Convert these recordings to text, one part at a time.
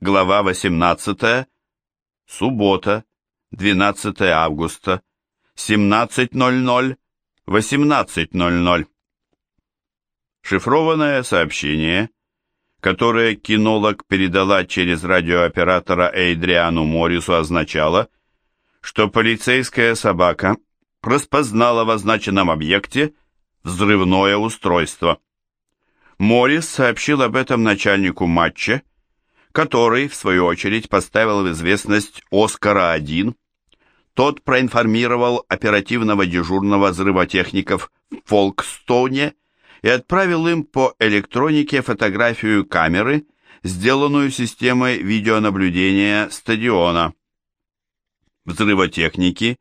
Глава 18. Суббота, 12 августа, 17.00, 18.00. Шифрованное сообщение, которое кинолог передала через радиооператора Эйдриану Моррису, означало, что полицейская собака распознала в означенном объекте взрывное устройство. Моррис сообщил об этом начальнику матча, который, в свою очередь, поставил в известность Оскара-1. Тот проинформировал оперативного дежурного взрывотехников в Фолкстоуне и отправил им по электронике фотографию камеры, сделанную системой видеонаблюдения стадиона. Взрывотехники,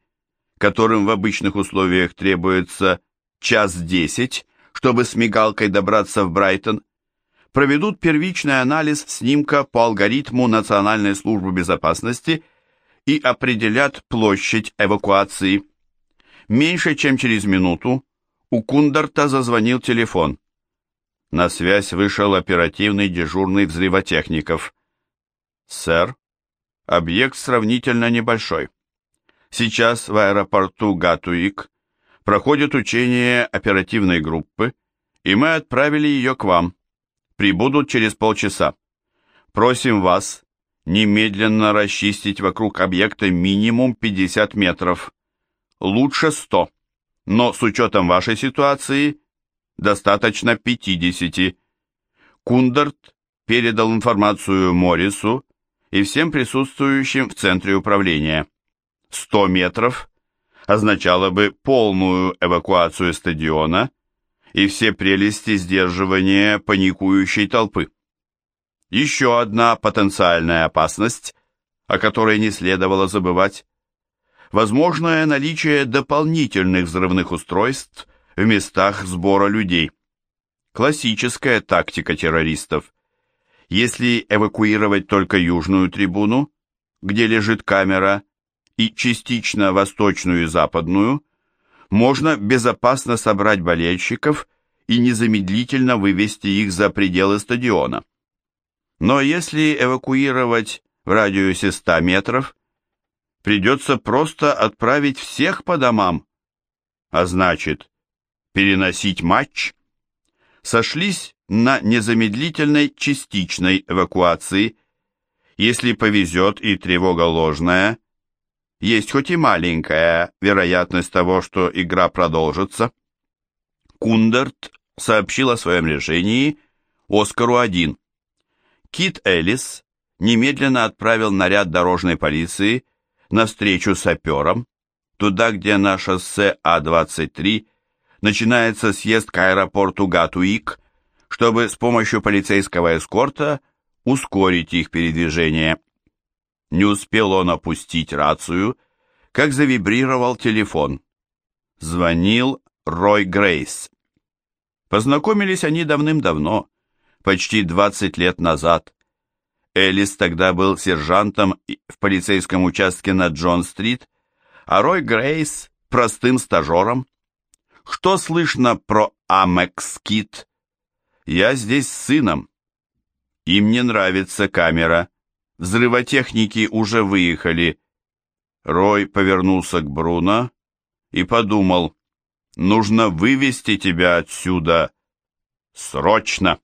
которым в обычных условиях требуется час десять, чтобы с мигалкой добраться в Брайтон, проведут первичный анализ снимка по алгоритму Национальной службы безопасности и определят площадь эвакуации. Меньше чем через минуту у Кундарта зазвонил телефон. На связь вышел оперативный дежурный взрывотехников. «Сэр, объект сравнительно небольшой. Сейчас в аэропорту Гатуик проходит учение оперативной группы, и мы отправили ее к вам. Прибудут через полчаса. Просим вас немедленно расчистить вокруг объекта минимум 50 метров. Лучше 100, но с учетом вашей ситуации достаточно 50. Кундарт передал информацию Моррису и всем присутствующим в центре управления. 100 метров означало бы полную эвакуацию стадиона и все прелести сдерживания паникующей толпы. Еще одна потенциальная опасность, о которой не следовало забывать, возможное наличие дополнительных взрывных устройств в местах сбора людей. Классическая тактика террористов. Если эвакуировать только южную трибуну, где лежит камера, и частично восточную и западную, можно безопасно собрать болельщиков и незамедлительно вывести их за пределы стадиона. Но если эвакуировать в радиусе 100 метров, придется просто отправить всех по домам, а значит, переносить матч. Сошлись на незамедлительной частичной эвакуации. Если повезет и тревога ложная, есть хоть и маленькая вероятность того, что игра продолжится. Кундерт сообщил о своем решении Оскару-1. Кит Эллис немедленно отправил наряд дорожной полиции навстречу саперам, туда, где на шоссе А-23 начинается съезд к аэропорту Гатуик, чтобы с помощью полицейского эскорта ускорить их передвижение. Не успел он опустить рацию, как завибрировал телефон. Звонил Рой Грейс. Познакомились они давным-давно, почти 20 лет назад. Элис тогда был сержантом в полицейском участке на Джон-стрит, а Рой Грейс – простым стажером. Что слышно про Амекс Кит? Я здесь с сыном. Им не нравится камера. Взрывотехники уже выехали. Рой повернулся к Бруно и подумал, нужно вывести тебя отсюда. Срочно!